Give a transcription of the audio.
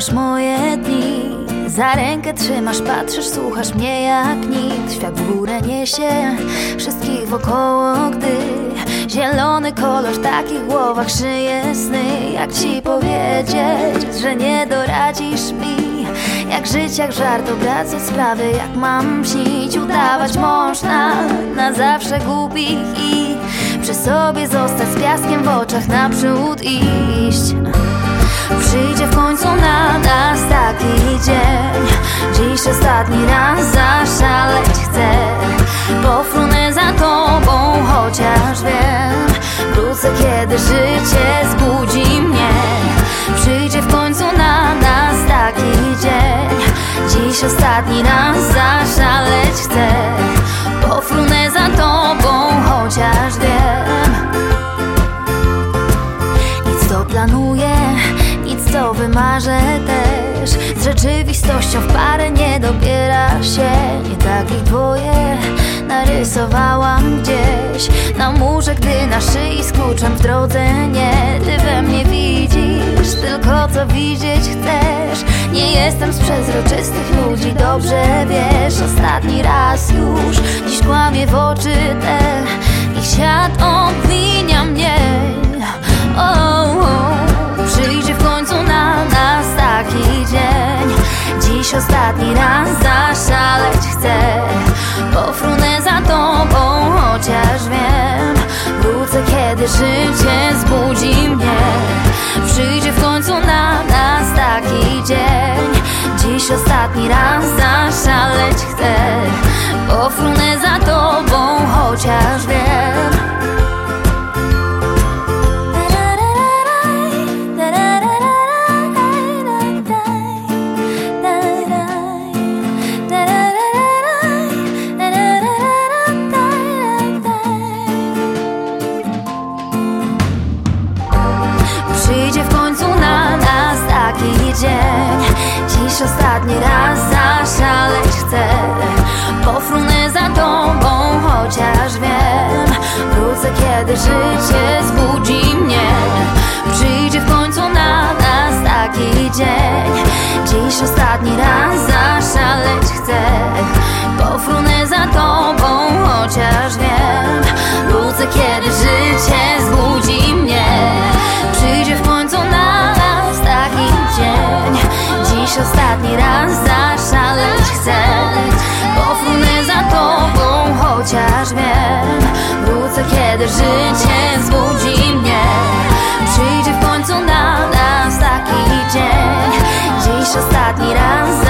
Trzymasz moje dni. Za rękę trzymasz, patrzysz, słuchasz mnie jak nikt Świat w górę niesie Wszystkich wokoło, gdy Zielony kolor w takich głowach szyje sny. Jak ci powiedzieć, że nie doradzisz mi? Jak żyć, jak żart, obracać sprawy Jak mam śnić, udawać można Na zawsze głupich i Przy sobie zostać z piaskiem w oczach Naprzód iść ostatni raz zaszaleć chcę. Pofrunę za tobą, chociaż wiem Wrócę, kiedy życie zbudzi mnie. Przyjdzie w końcu na nas taki dzień. Dziś ostatni raz zaszaleć chcę. Pofrunę za tobą, chociaż wiem co wymarzę też. Z rzeczywistością w parę nie dobiera się. Nie tak jak twoje narysowałam gdzieś. Na murze, gdy na szyi z w drodze nie. Ty we mnie widzisz tylko co widzieć chcesz. Nie jestem z przezroczystych ludzi, dobrze wiesz. Ostatni raz już, dziś kłamie w oczy te ostatni raz zaszaleć chcę. Pofrunę za tobą, chociaż wiem Wrócę, kiedy życie zbudzi mnie. Przyjdzie ostatni raz zaszaleć chcę. Pofrunę za tobą, chociaż wiem Wrócę, kiedy życie zbudzi mnie. Przyjdzie w końcu na nas taki dzień. Dziś ostatni raz esperanza.